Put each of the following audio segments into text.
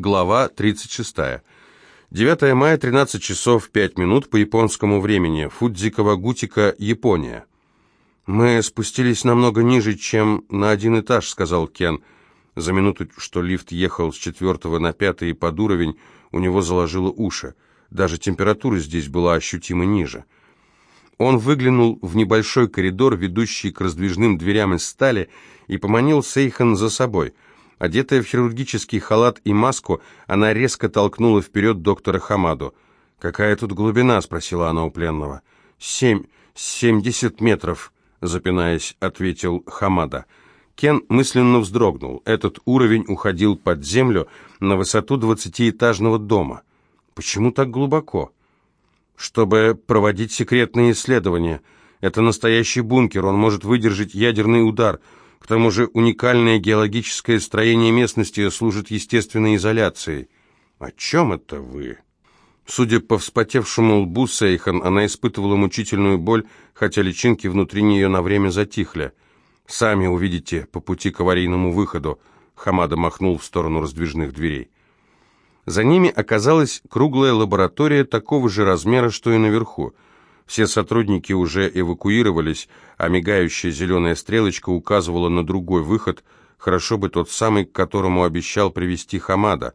Глава 36. 9 мая, 13 часов 5 минут по японскому времени. Фудзикава-Гутика, Япония. «Мы спустились намного ниже, чем на один этаж», — сказал Кен. За минуту, что лифт ехал с четвертого на пятый под уровень, у него заложило уши. Даже температура здесь была ощутимо ниже. Он выглянул в небольшой коридор, ведущий к раздвижным дверям из стали, и поманил Сейхан за собой — Одетая в хирургический халат и маску, она резко толкнула вперед доктора Хамаду. «Какая тут глубина?» — спросила она у пленного. «Семь... семьдесят метров», — запинаясь, ответил Хамада. Кен мысленно вздрогнул. Этот уровень уходил под землю на высоту двадцатиэтажного дома. Почему так глубоко? Чтобы проводить секретные исследования. Это настоящий бункер, он может выдержать ядерный удар — к тому же уникальное геологическое строение местности служит естественной изоляцией. О чем это вы? Судя по вспотевшему лбу Сейхан, она испытывала мучительную боль, хотя личинки внутри нее на время затихли. «Сами увидите по пути к аварийному выходу», — Хамада махнул в сторону раздвижных дверей. За ними оказалась круглая лаборатория такого же размера, что и наверху — все сотрудники уже эвакуировались, а мигающая зеленая стрелочка указывала на другой выход, хорошо бы тот самый, к которому обещал привести Хамада.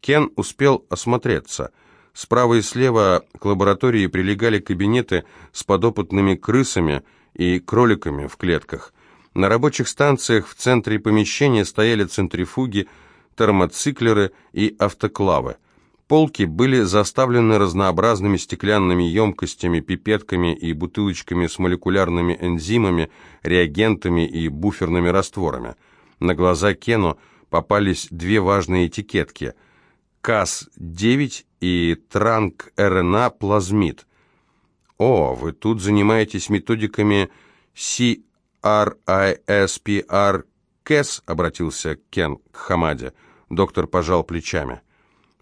Кен успел осмотреться. Справа и слева к лаборатории прилегали кабинеты с подопытными крысами и кроликами в клетках. На рабочих станциях в центре помещения стояли центрифуги, термоциклеры и автоклавы. Полки были заставлены разнообразными стеклянными емкостями, пипетками и бутылочками с молекулярными энзимами, реагентами и буферными растворами. На глаза Кену попались две важные этикетки – КАС-9 и Транк-РНА-плазмид. «О, вы тут занимаетесь методиками CRISPR-CAS?» – обратился Кен к Хамаде. Доктор пожал плечами.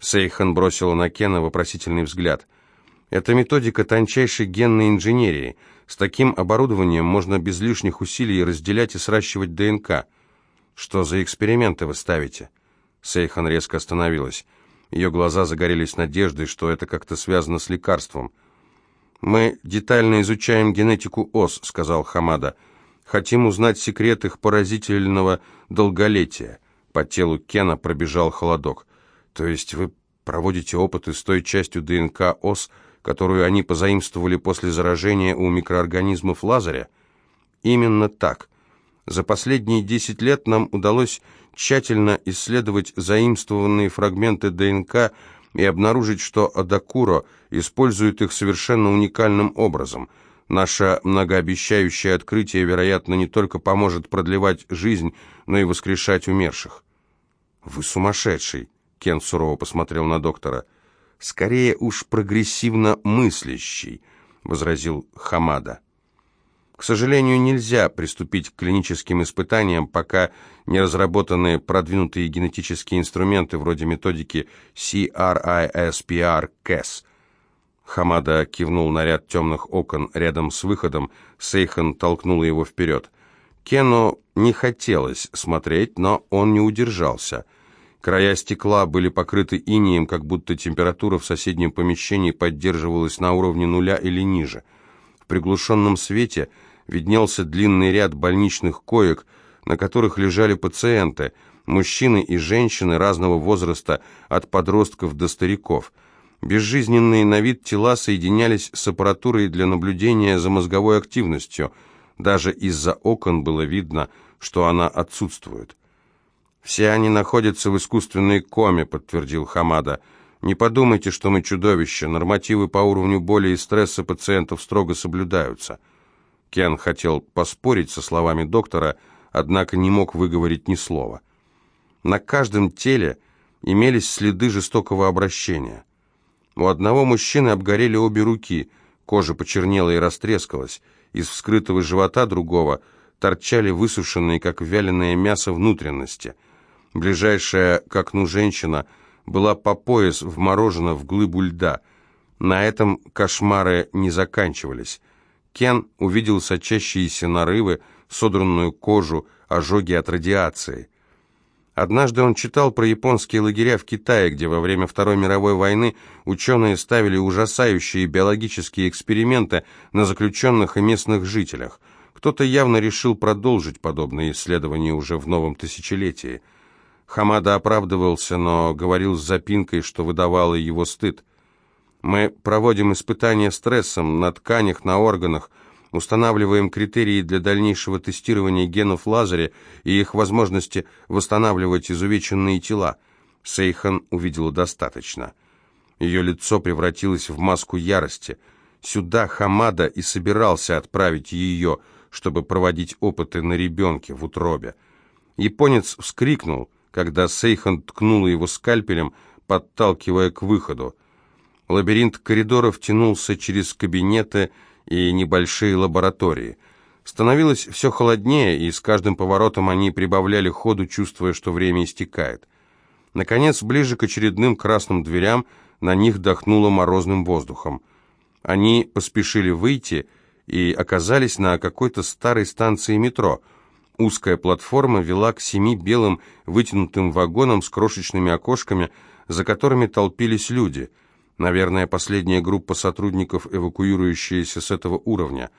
Сейхан бросила на Кена вопросительный взгляд. «Это методика тончайшей генной инженерии. С таким оборудованием можно без лишних усилий разделять и сращивать ДНК. Что за эксперименты вы ставите?» Сейхан резко остановилась. Ее глаза загорелись надеждой, что это как-то связано с лекарством. «Мы детально изучаем генетику ос», — сказал Хамада. «Хотим узнать секрет их поразительного долголетия». По телу Кена пробежал холодок. То есть вы проводите опыты с той частью ДНК ОС, которую они позаимствовали после заражения у микроорганизмов Лазаря? Именно так. За последние 10 лет нам удалось тщательно исследовать заимствованные фрагменты ДНК и обнаружить, что Адакуро использует их совершенно уникальным образом. Наше многообещающее открытие, вероятно, не только поможет продлевать жизнь, но и воскрешать умерших. «Вы сумасшедший!» Кен сурово посмотрел на доктора. «Скорее уж прогрессивно мыслящий», — возразил Хамада. «К сожалению, нельзя приступить к клиническим испытаниям, пока не разработаны продвинутые генетические инструменты вроде методики CRISPR-Cas». Хамада кивнул на ряд темных окон рядом с выходом, Сейхан толкнула его вперед. Кену не хотелось смотреть, но он не удержался — Края стекла были покрыты инеем, как будто температура в соседнем помещении поддерживалась на уровне нуля или ниже. В приглушенном свете виднелся длинный ряд больничных коек, на которых лежали пациенты, мужчины и женщины разного возраста, от подростков до стариков. Безжизненные на вид тела соединялись с аппаратурой для наблюдения за мозговой активностью. Даже из-за окон было видно, что она отсутствует. «Все они находятся в искусственной коме», — подтвердил Хамада. «Не подумайте, что мы чудовища. Нормативы по уровню боли и стресса пациентов строго соблюдаются». Кен хотел поспорить со словами доктора, однако не мог выговорить ни слова. На каждом теле имелись следы жестокого обращения. У одного мужчины обгорели обе руки, кожа почернела и растрескалась. Из вскрытого живота другого торчали высушенные, как вяленое мясо, внутренности — Ближайшая к окну женщина была по пояс вморожена в глыбу льда. На этом кошмары не заканчивались. Кен увидел сочащиеся нарывы, содранную кожу, ожоги от радиации. Однажды он читал про японские лагеря в Китае, где во время Второй мировой войны ученые ставили ужасающие биологические эксперименты на заключенных и местных жителях. Кто-то явно решил продолжить подобные исследования уже в новом тысячелетии. Хамада оправдывался, но говорил с запинкой, что выдавало его стыд. «Мы проводим испытания стрессом на тканях, на органах, устанавливаем критерии для дальнейшего тестирования генов в лазере и их возможности восстанавливать изувеченные тела. Сейхан увидела достаточно. Ее лицо превратилось в маску ярости. Сюда Хамада и собирался отправить ее, чтобы проводить опыты на ребенке в утробе. Японец вскрикнул, когда Сейхан ткнула его скальпелем, подталкивая к выходу. Лабиринт коридоров тянулся через кабинеты и небольшие лаборатории. Становилось все холоднее, и с каждым поворотом они прибавляли ходу, чувствуя, что время истекает. Наконец, ближе к очередным красным дверям, на них дохнуло морозным воздухом. Они поспешили выйти и оказались на какой-то старой станции метро. Узкая платформа вела к семи белым вытянутым вагонам с крошечными окошками, за которыми толпились люди – Наверное, последняя группа сотрудников, эвакуирующаяся с этого уровня.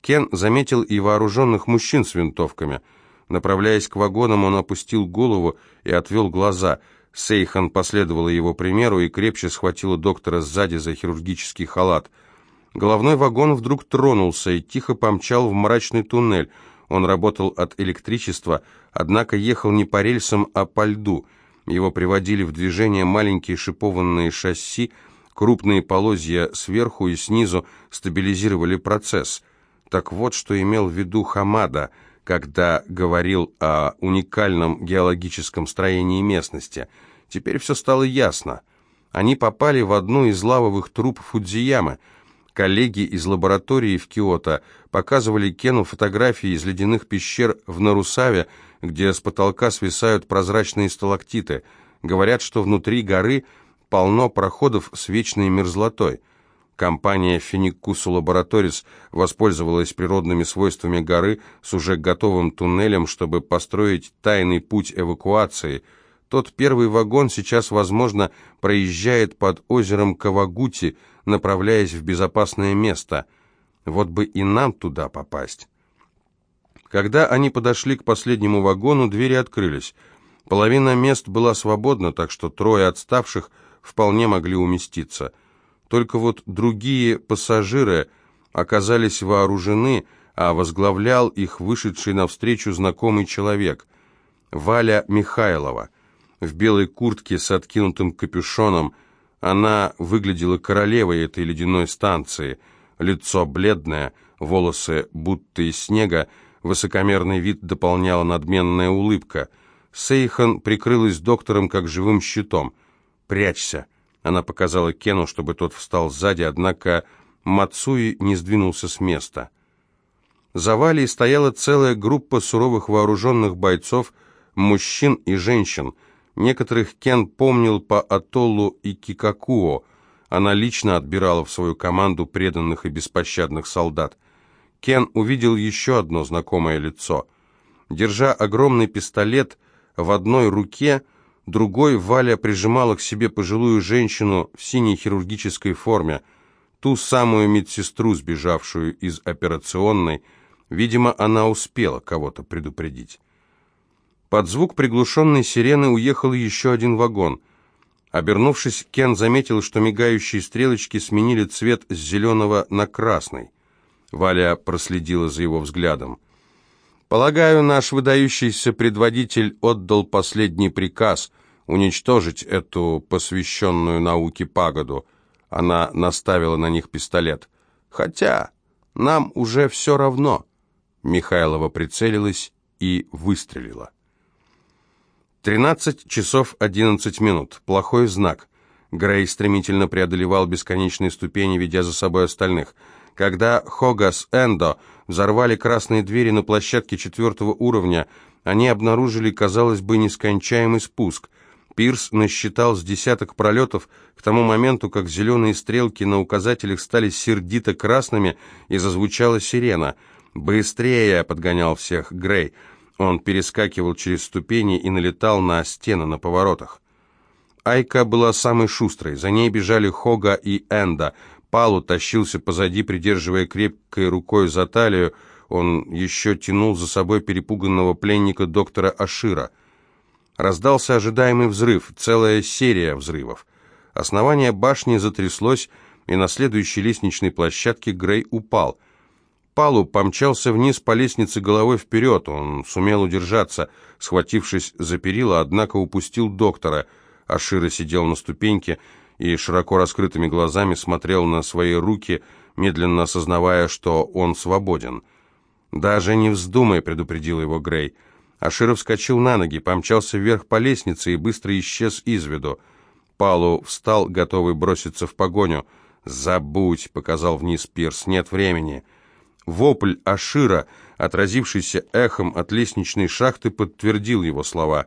Кен заметил и вооруженных мужчин с винтовками. Направляясь к вагонам, он опустил голову и отвел глаза. Сейхан последовала его примеру и крепче схватила доктора сзади за хирургический халат. Головной вагон вдруг тронулся и тихо помчал в мрачный туннель. Он работал от электричества, однако ехал не по рельсам, а по льду – его приводили в движение маленькие шипованные шасси, крупные полозья сверху и снизу стабилизировали процесс. Так вот, что имел в виду Хамада, когда говорил о уникальном геологическом строении местности. Теперь все стало ясно. Они попали в одну из лавовых труб Фудзиямы. Коллеги из лаборатории в Киото показывали Кену фотографии из ледяных пещер в Нарусаве, где с потолка свисают прозрачные сталактиты. Говорят, что внутри горы полно проходов с вечной мерзлотой. Компания Финикусу Лабораторис воспользовалась природными свойствами горы с уже готовым туннелем, чтобы построить тайный путь эвакуации. Тот первый вагон сейчас, возможно, проезжает под озером Кавагути, направляясь в безопасное место. Вот бы и нам туда попасть. Когда они подошли к последнему вагону, двери открылись. Половина мест была свободна, так что трое отставших вполне могли уместиться. Только вот другие пассажиры оказались вооружены, а возглавлял их вышедший навстречу знакомый человек. Валя Михайлова. В белой куртке с откинутым капюшоном она выглядела королевой этой ледяной станции. Лицо бледное, волосы будто из снега, Высокомерный вид дополняла надменная улыбка. Сейхан прикрылась доктором как живым щитом. «Прячься!» Она показала Кену, чтобы тот встал сзади, однако Мацуи не сдвинулся с места. За Валей стояла целая группа суровых вооруженных бойцов, мужчин и женщин. Некоторых Кен помнил по Атоллу и Кикакуо. Она лично отбирала в свою команду преданных и беспощадных солдат. Кен увидел еще одно знакомое лицо. Держа огромный пистолет в одной руке, другой Валя прижимала к себе пожилую женщину в синей хирургической форме, ту самую медсестру, сбежавшую из операционной. Видимо, она успела кого-то предупредить. Под звук приглушенной сирены уехал еще один вагон. Обернувшись, Кен заметил, что мигающие стрелочки сменили цвет с зеленого на красный. Валя проследила за его взглядом. «Полагаю, наш выдающийся предводитель отдал последний приказ уничтожить эту посвященную науке пагоду». Она наставила на них пистолет. «Хотя нам уже все равно». Михайлова прицелилась и выстрелила. 13 часов 11 минут. Плохой знак. Грей стремительно преодолевал бесконечные ступени, ведя за собой остальных – когда Хогас Эндо взорвали красные двери на площадке четвертого уровня, они обнаружили, казалось бы, нескончаемый спуск. Пирс насчитал с десяток пролетов к тому моменту, как зеленые стрелки на указателях стали сердито красными и зазвучала сирена. «Быстрее!» — подгонял всех Грей. Он перескакивал через ступени и налетал на стены на поворотах. Айка была самой шустрой, за ней бежали Хога и Энда. Палу тащился позади, придерживая крепкой рукой за талию, он еще тянул за собой перепуганного пленника доктора Ашира. Раздался ожидаемый взрыв, целая серия взрывов. Основание башни затряслось, и на следующей лестничной площадке Грей упал. Палу помчался вниз по лестнице головой вперед. Он сумел удержаться, схватившись за перила, однако упустил доктора. Ашира сидел на ступеньке и широко раскрытыми глазами смотрел на свои руки, медленно осознавая, что он свободен. «Даже не вздумай», — предупредил его Грей. Аширов вскочил на ноги, помчался вверх по лестнице и быстро исчез из виду. Палу встал, готовый броситься в погоню. «Забудь», — показал вниз Пирс, — «нет времени». Вопль Ашира, отразившийся эхом от лестничной шахты, подтвердил его слова.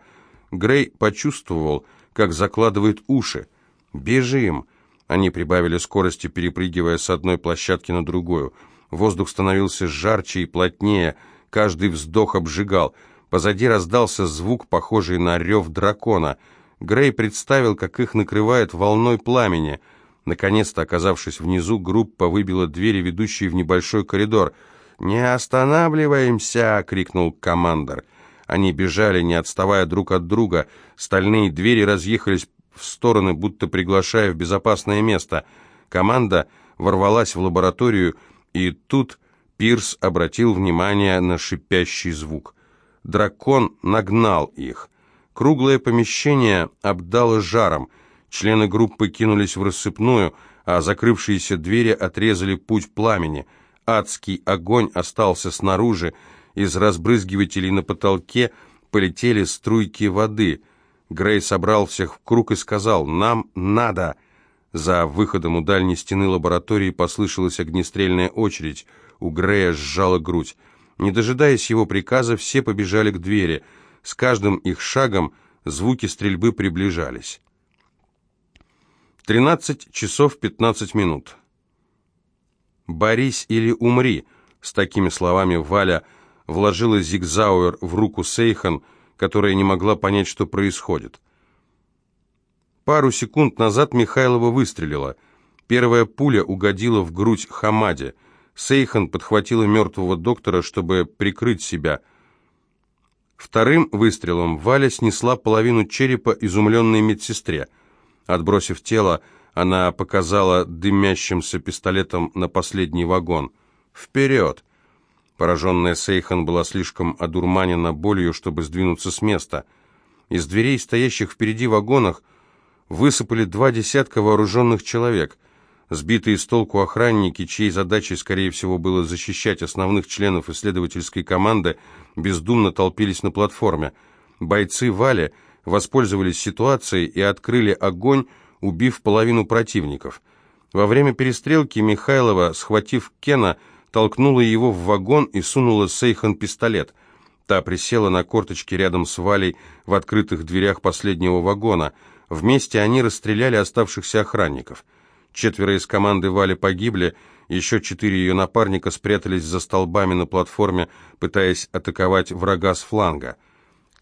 Грей почувствовал, как закладывает уши. «Бежим!» Они прибавили скорости, перепрыгивая с одной площадки на другую. Воздух становился жарче и плотнее, каждый вздох обжигал. Позади раздался звук, похожий на рев дракона. Грей представил, как их накрывает волной пламени. Наконец-то, оказавшись внизу, группа выбила двери, ведущие в небольшой коридор. «Не останавливаемся!» — крикнул командор. Они бежали, не отставая друг от друга. Стальные двери разъехались в стороны, будто приглашая в безопасное место. Команда ворвалась в лабораторию, и тут Пирс обратил внимание на шипящий звук. Дракон нагнал их. Круглое помещение обдало жаром. Члены группы кинулись в рассыпную, а закрывшиеся двери отрезали путь пламени. Адский огонь остался снаружи. Из разбрызгивателей на потолке полетели струйки воды. Грей собрал всех в круг и сказал «Нам надо!» За выходом у дальней стены лаборатории послышалась огнестрельная очередь. У Грея сжала грудь. Не дожидаясь его приказа, все побежали к двери. С каждым их шагом звуки стрельбы приближались. 13 часов 15 минут. «Борись или умри», — с такими словами Валя вложила Зигзауэр в руку Сейхан, которая не могла понять, что происходит. Пару секунд назад Михайлова выстрелила. Первая пуля угодила в грудь Хамаде. Сейхан подхватила мертвого доктора, чтобы прикрыть себя. Вторым выстрелом Валя снесла половину черепа изумленной медсестре. Отбросив тело, она показала дымящимся пистолетом на последний вагон. «Вперед!» Пораженная Сейхан была слишком одурманена болью, чтобы сдвинуться с места. Из дверей, стоящих впереди вагонах, высыпали два десятка вооруженных человек. Сбитые с толку охранники, чьей задачей, скорее всего, было защищать основных членов исследовательской команды, бездумно толпились на платформе. Бойцы Вали воспользовались ситуацией и открыли огонь, убив половину противников. Во время перестрелки Михайлова, схватив Кена, толкнула его в вагон и сунула Сейхан пистолет. Та присела на корточки рядом с Валей в открытых дверях последнего вагона – Вместе они расстреляли оставшихся охранников. Четверо из команды Вали погибли, еще четыре ее напарника спрятались за столбами на платформе, пытаясь атаковать врага с фланга.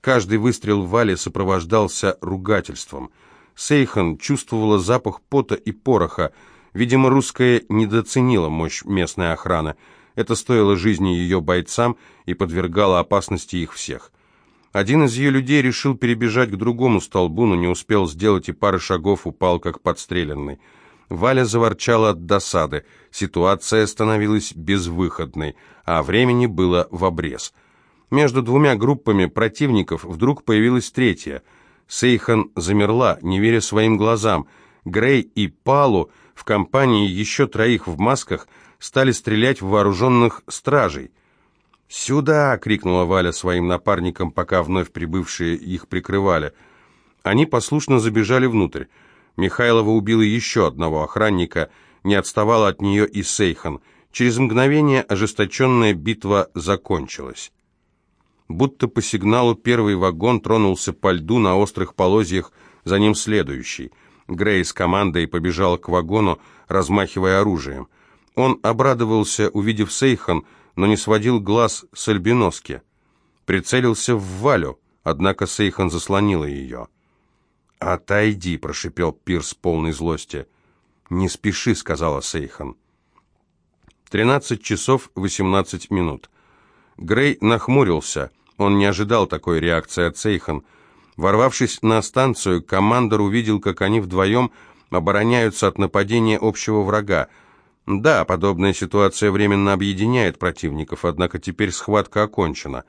Каждый выстрел Вали сопровождался ругательством. Сейхан чувствовала запах пота и пороха. Видимо, русская недооценила мощь местной охраны. Это стоило жизни ее бойцам и подвергало опасности их всех. Один из ее людей решил перебежать к другому столбу, но не успел сделать и пары шагов, упал как подстреленный. Валя заворчала от досады. Ситуация становилась безвыходной, а времени было в обрез. Между двумя группами противников вдруг появилась третья. Сейхан замерла, не веря своим глазам. Грей и Палу в компании еще троих в масках стали стрелять в вооруженных стражей. «Сюда!» — крикнула Валя своим напарникам, пока вновь прибывшие их прикрывали. Они послушно забежали внутрь. Михайлова убила еще одного охранника, не отставала от нее и Сейхан. Через мгновение ожесточенная битва закончилась. Будто по сигналу первый вагон тронулся по льду на острых полозьях, за ним следующий. Грей с командой побежал к вагону, размахивая оружием. Он обрадовался, увидев Сейхан, но не сводил глаз с Альбиноски. прицелился в Валю, однако Сейхан заслонила ее. «Отойди», — прошипел Пирс полной злости. «Не спеши», — сказала Сейхан. Тринадцать часов восемнадцать минут. Грей нахмурился. Он не ожидал такой реакции от Сейхан. Ворвавшись на станцию, командор увидел, как они вдвоем обороняются от нападения общего врага. Да, подобная ситуация временно объединяет противников, однако теперь схватка окончена.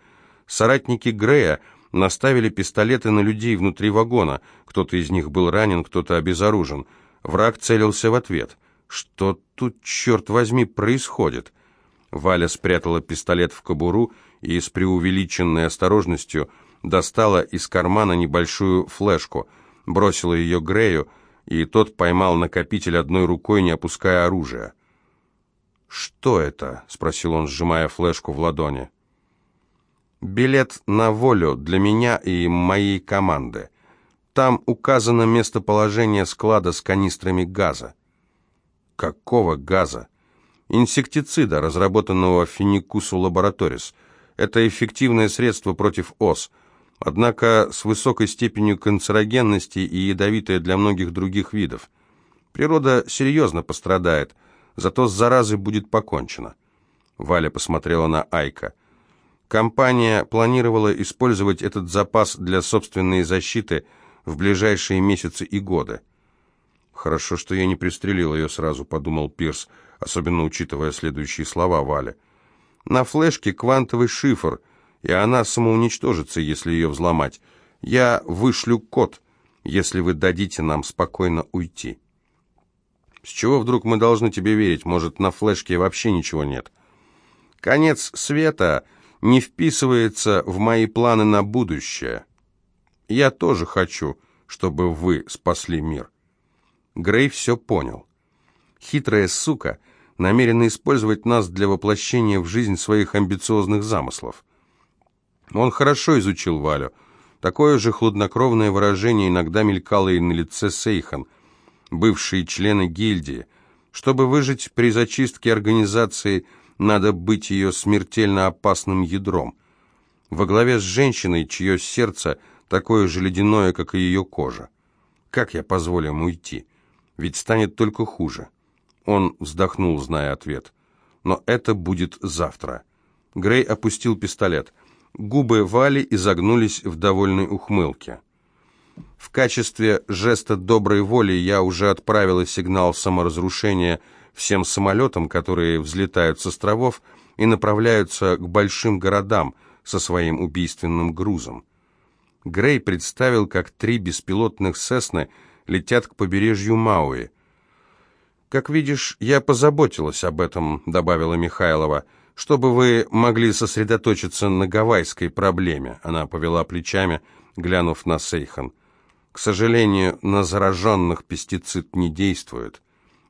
Соратники Грея наставили пистолеты на людей внутри вагона. Кто-то из них был ранен, кто-то обезоружен. Враг целился в ответ. Что тут, черт возьми, происходит? Валя спрятала пистолет в кобуру и с преувеличенной осторожностью достала из кармана небольшую флешку, бросила ее Грею, и тот поймал накопитель одной рукой, не опуская оружия. «Что это?» — спросил он, сжимая флешку в ладони. «Билет на волю для меня и моей команды. Там указано местоположение склада с канистрами газа». «Какого газа?» «Инсектицида, разработанного Финикусу Лабораторис. Это эффективное средство против ос, однако с высокой степенью канцерогенности и ядовитое для многих других видов. Природа серьезно пострадает, зато с заразой будет покончено». Валя посмотрела на Айка. Компания планировала использовать этот запас для собственной защиты в ближайшие месяцы и годы. «Хорошо, что я не пристрелил ее сразу», — подумал Пирс, особенно учитывая следующие слова Вали. «На флешке квантовый шифр, и она самоуничтожится, если ее взломать. Я вышлю код, если вы дадите нам спокойно уйти». «С чего вдруг мы должны тебе верить? Может, на флешке вообще ничего нет?» «Конец света не вписывается в мои планы на будущее. Я тоже хочу, чтобы вы спасли мир. Грей все понял. Хитрая сука намерена использовать нас для воплощения в жизнь своих амбициозных замыслов. Он хорошо изучил Валю. Такое же хладнокровное выражение иногда мелькало и на лице Сейхан, бывшие члены гильдии. Чтобы выжить при зачистке организации – надо быть ее смертельно опасным ядром. Во главе с женщиной, чье сердце такое же ледяное, как и ее кожа. Как я позволю ему уйти? Ведь станет только хуже. Он вздохнул, зная ответ. Но это будет завтра. Грей опустил пистолет. Губы Вали изогнулись в довольной ухмылке. В качестве жеста доброй воли я уже отправила сигнал саморазрушения всем самолетам, которые взлетают с островов и направляются к большим городам со своим убийственным грузом. Грей представил, как три беспилотных «Сесны» летят к побережью Мауи. «Как видишь, я позаботилась об этом», — добавила Михайлова, «чтобы вы могли сосредоточиться на гавайской проблеме», — она повела плечами, глянув на Сейхан. «К сожалению, на зараженных пестицид не действует».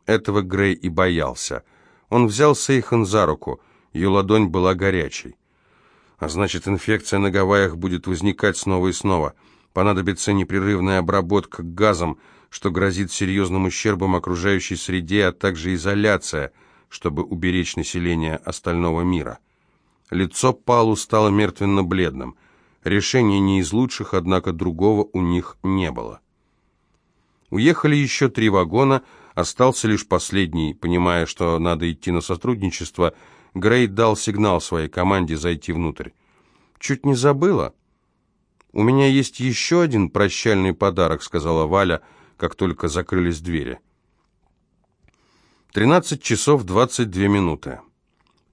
Этого Грей и боялся. Он взял Сейхан за руку, ее ладонь была горячей. А значит, инфекция на Гавайях будет возникать снова и снова. Понадобится непрерывная обработка газом, что грозит серьезным ущербом окружающей среде, а также изоляция, чтобы уберечь население остального мира. Лицо Палу стало мертвенно-бледным. Решение не из лучших, однако другого у них не было. Уехали еще три вагона, Остался лишь последний, понимая, что надо идти на сотрудничество, Грей дал сигнал своей команде зайти внутрь. «Чуть не забыла?» «У меня есть еще один прощальный подарок», — сказала Валя, как только закрылись двери. 13 часов 22 минуты.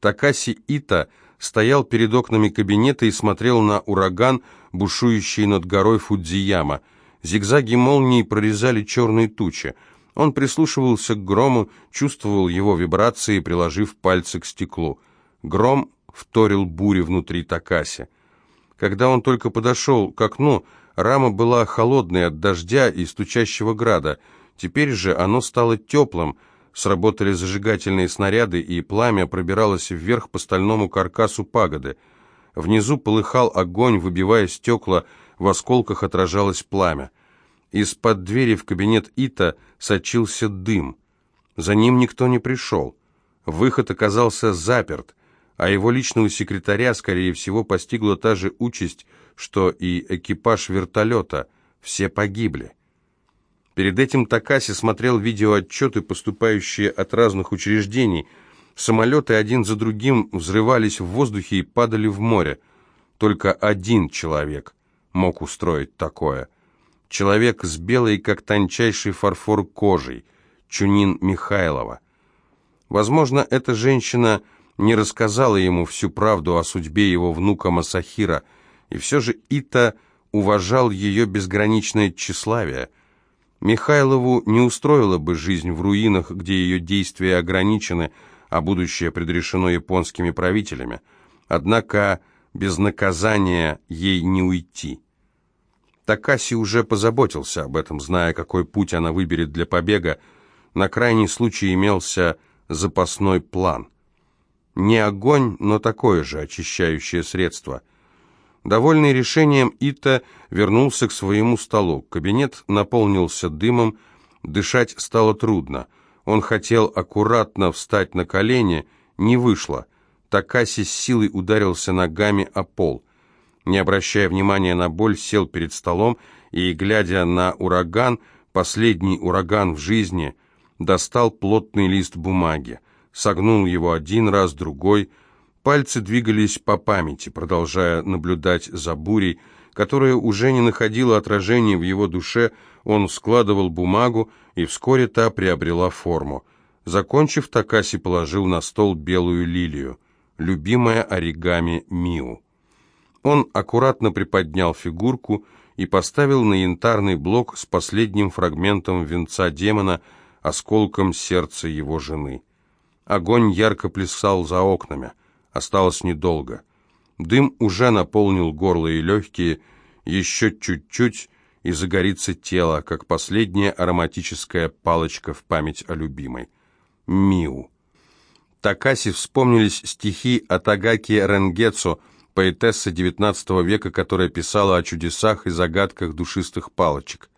Такаси Ита стоял перед окнами кабинета и смотрел на ураган, бушующий над горой Фудзияма. Зигзаги молнии прорезали черные тучи. Он прислушивался к грому, чувствовал его вибрации, приложив пальцы к стеклу. Гром вторил буре внутри Такаси. Когда он только подошел к окну, рама была холодной от дождя и стучащего града. Теперь же оно стало теплым, сработали зажигательные снаряды, и пламя пробиралось вверх по стальному каркасу пагоды. Внизу полыхал огонь, выбивая стекла, в осколках отражалось пламя. Из-под двери в кабинет Ита сочился дым. За ним никто не пришел. Выход оказался заперт. а его личного секретаря, скорее всего, постигла та же участь, что и экипаж вертолета. Все погибли. Перед этим Такаси смотрел видеоотчеты, поступающие от разных учреждений. Самолеты один за другим взрывались в воздухе и падали в море. Только один человек мог устроить такое. Человек с белой, как тончайший фарфор, кожей. Чунин Михайлова. Возможно, эта женщина не рассказала ему всю правду о судьбе его внука Масахира, и все же Ита уважал ее безграничное тщеславие. Михайлову не устроила бы жизнь в руинах, где ее действия ограничены, а будущее предрешено японскими правителями. Однако без наказания ей не уйти. Такаси уже позаботился об этом, зная, какой путь она выберет для побега. На крайний случай имелся запасной план. Не огонь, но такое же очищающее средство. Довольный решением, Ита вернулся к своему столу. Кабинет наполнился дымом, дышать стало трудно. Он хотел аккуратно встать на колени, не вышло. Такаси с силой ударился ногами о пол не обращая внимания на боль, сел перед столом и, глядя на ураган, последний ураган в жизни, достал плотный лист бумаги, согнул его один раз, другой. Пальцы двигались по памяти, продолжая наблюдать за бурей, которая уже не находила отражения в его душе, он складывал бумагу, и вскоре та приобрела форму. Закончив, Такаси положил на стол белую лилию, любимая оригами Миу. Он аккуратно приподнял фигурку и поставил на янтарный блок с последним фрагментом венца демона, осколком сердца его жены. Огонь ярко плясал за окнами. Осталось недолго. Дым уже наполнил горло и легкие, еще чуть-чуть, и загорится тело, как последняя ароматическая палочка в память о любимой. Миу. Такаси вспомнились стихи Атагаки Ренгецо поэтесса XIX века, которая писала о чудесах и загадках душистых палочек.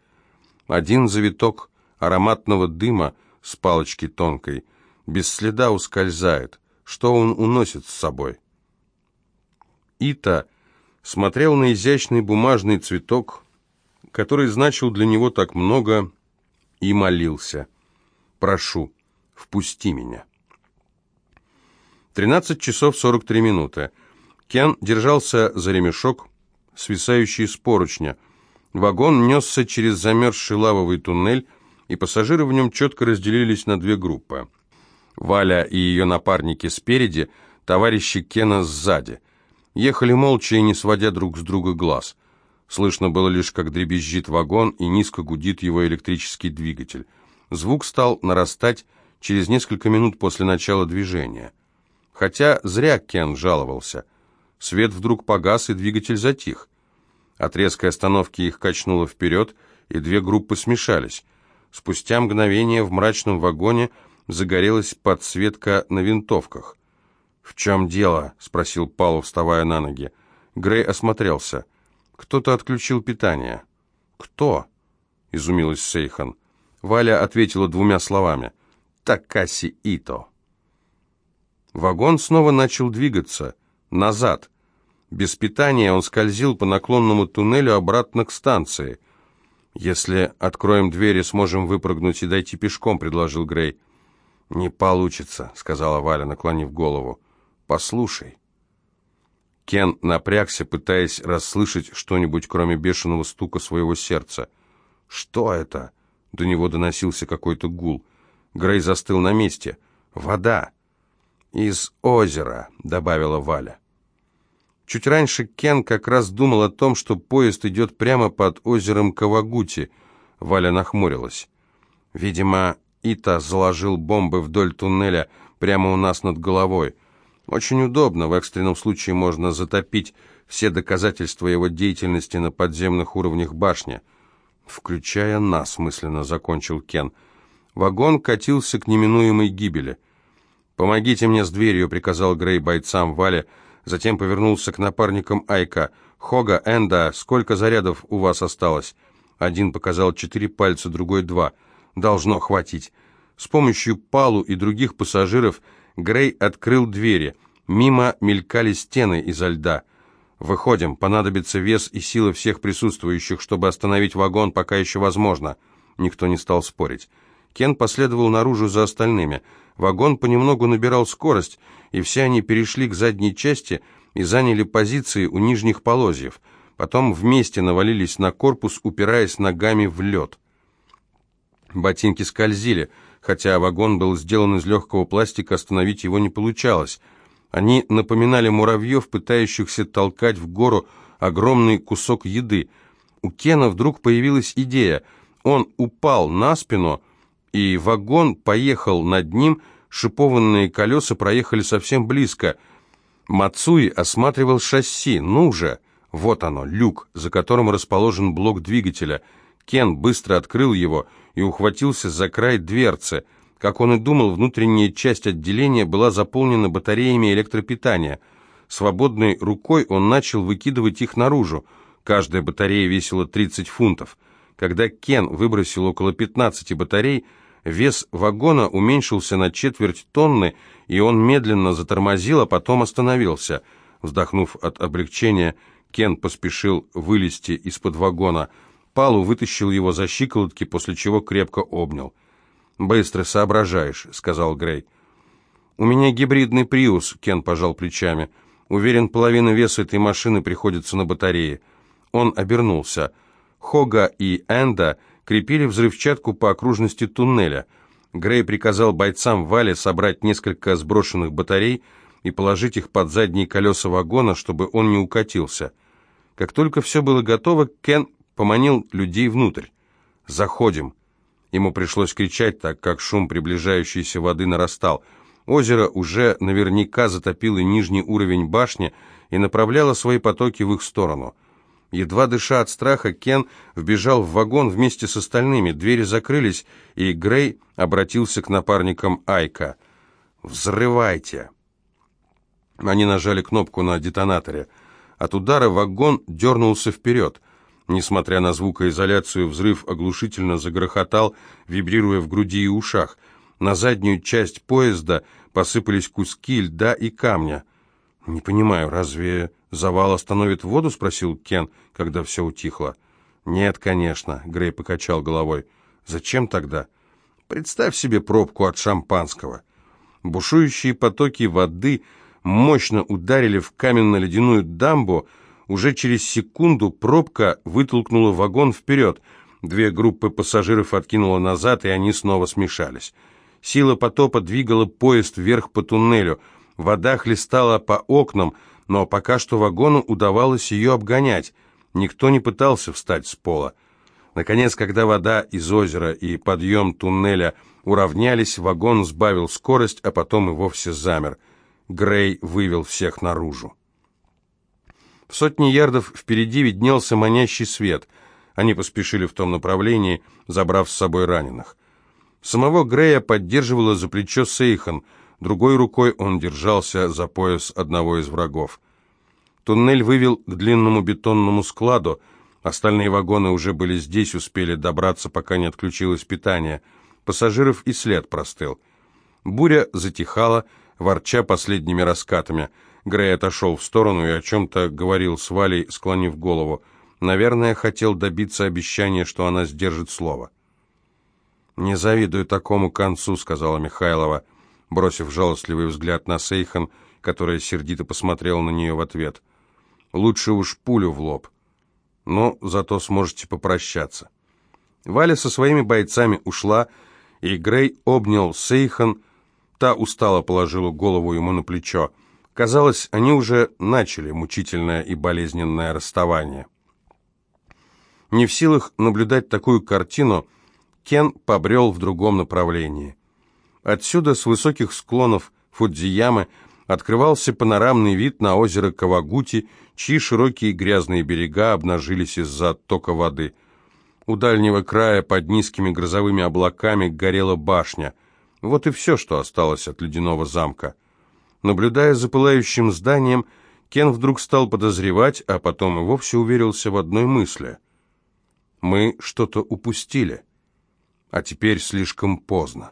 Один завиток ароматного дыма с палочки тонкой без следа ускользает. Что он уносит с собой? Ита смотрел на изящный бумажный цветок, который значил для него так много, и молился. «Прошу, впусти меня». 13 часов 43 минуты. Кен держался за ремешок, свисающий с поручня. Вагон несся через замерзший лавовый туннель, и пассажиры в нем четко разделились на две группы. Валя и ее напарники спереди, товарищи Кена сзади. Ехали молча и не сводя друг с друга глаз. Слышно было лишь, как дребезжит вагон и низко гудит его электрический двигатель. Звук стал нарастать через несколько минут после начала движения. Хотя зря Кен жаловался – Свет вдруг погас, и двигатель затих. От резкой остановки их качнуло вперед, и две группы смешались. Спустя мгновение в мрачном вагоне загорелась подсветка на винтовках. «В чем дело?» — спросил Павлов, вставая на ноги. Грей осмотрелся. «Кто-то отключил питание». «Кто?» — изумилась Сейхан. Валя ответила двумя словами. «Такаси Ито». Вагон снова начал двигаться назад. Без питания он скользил по наклонному туннелю обратно к станции. «Если откроем двери, сможем выпрыгнуть и дойти пешком», — предложил Грей. «Не получится», — сказала Валя, наклонив голову. «Послушай». Кен напрягся, пытаясь расслышать что-нибудь, кроме бешеного стука своего сердца. «Что это?» — до него доносился какой-то гул. Грей застыл на месте. «Вода!» «Из озера», — добавила Валя. Чуть раньше Кен как раз думал о том, что поезд идет прямо под озером Кавагути. Валя нахмурилась. Видимо, Ита заложил бомбы вдоль туннеля прямо у нас над головой. Очень удобно, в экстренном случае можно затопить все доказательства его деятельности на подземных уровнях башни. «Включая нас», — мысленно закончил Кен. Вагон катился к неминуемой гибели — «Помогите мне с дверью», — приказал Грей бойцам Валя, затем повернулся к напарникам Айка. «Хога, Энда, сколько зарядов у вас осталось?» Один показал четыре пальца, другой два. «Должно хватить». С помощью Палу и других пассажиров Грей открыл двери. Мимо мелькали стены изо льда. «Выходим, понадобится вес и сила всех присутствующих, чтобы остановить вагон, пока еще возможно». Никто не стал спорить. Кен последовал наружу за остальными. Вагон понемногу набирал скорость, и все они перешли к задней части и заняли позиции у нижних полозьев. Потом вместе навалились на корпус, упираясь ногами в лед. Ботинки скользили. Хотя вагон был сделан из легкого пластика, остановить его не получалось. Они напоминали муравьев, пытающихся толкать в гору огромный кусок еды. У Кена вдруг появилась идея. Он упал на спину, и вагон поехал над ним, шипованные колеса проехали совсем близко. Мацуи осматривал шасси. «Ну же!» Вот оно, люк, за которым расположен блок двигателя. Кен быстро открыл его и ухватился за край дверцы. Как он и думал, внутренняя часть отделения была заполнена батареями электропитания. Свободной рукой он начал выкидывать их наружу. Каждая батарея весила 30 фунтов. Когда Кен выбросил около 15 батарей, вес вагона уменьшился на четверть тонны, и он медленно затормозил, а потом остановился. Вздохнув от облегчения, Кен поспешил вылезти из-под вагона. Палу вытащил его за щиколотки, после чего крепко обнял. «Быстро соображаешь», — сказал Грей. «У меня гибридный «Приус», — Кен пожал плечами. «Уверен, половина веса этой машины приходится на батареи». Он обернулся. Хога и Энда крепили взрывчатку по окружности туннеля. Грей приказал бойцам Вале собрать несколько сброшенных батарей и положить их под задние колеса вагона, чтобы он не укатился. Как только все было готово, Кен поманил людей внутрь. «Заходим!» Ему пришлось кричать, так как шум приближающейся воды нарастал. Озеро уже наверняка затопило нижний уровень башни и направляло свои потоки в их сторону. Едва дыша от страха, Кен вбежал в вагон вместе с остальными. Двери закрылись, и Грей обратился к напарникам Айка. «Взрывайте!» Они нажали кнопку на детонаторе. От удара вагон дернулся вперед. Несмотря на звукоизоляцию, взрыв оглушительно загрохотал, вибрируя в груди и ушах. На заднюю часть поезда посыпались куски льда и камня. «Не понимаю, разве завал остановит воду?» — спросил Кен, когда все утихло. «Нет, конечно», — Грей покачал головой. «Зачем тогда?» «Представь себе пробку от шампанского». Бушующие потоки воды мощно ударили в каменно-ледяную дамбу, уже через секунду пробка вытолкнула вагон вперед. Две группы пассажиров откинуло назад, и они снова смешались. Сила потопа двигала поезд вверх по туннелю. Вода хлестала по окнам, но пока что вагону удавалось ее обгонять. Никто не пытался встать с пола. Наконец, когда вода из озера и подъем туннеля уравнялись, вагон сбавил скорость, а потом и вовсе замер. Грей вывел всех наружу. В сотни ярдов впереди виднелся манящий свет. Они поспешили в том направлении, забрав с собой раненых. Самого Грея поддерживала за плечо Сейхан, другой рукой он держался за пояс одного из врагов. Туннель вывел к длинному бетонному складу, остальные вагоны уже были здесь, успели добраться, пока не отключилось питание. Пассажиров и след простыл. Буря затихала, ворча последними раскатами – Грей отошел в сторону и о чем-то говорил с Валей, склонив голову. Наверное, хотел добиться обещания, что она сдержит слово. «Не завидую такому концу», — сказала Михайлова, бросив жалостливый взгляд на Сейхан, которая сердито посмотрела на нее в ответ. «Лучше уж пулю в лоб. Но зато сможете попрощаться». Валя со своими бойцами ушла, и Грей обнял Сейхан, та устало положила голову ему на плечо. Казалось, они уже начали мучительное и болезненное расставание. Не в силах наблюдать такую картину, Кен побрел в другом направлении. Отсюда, с высоких склонов Фудзиямы, открывался панорамный вид на озеро Кавагути, чьи широкие грязные берега обнажились из-за оттока воды. У дальнего края под низкими грозовыми облаками горела башня. Вот и все, что осталось от ледяного замка. Наблюдая за пылающим зданием, Кен вдруг стал подозревать, а потом и вовсе уверился в одной мысли. «Мы что-то упустили, а теперь слишком поздно».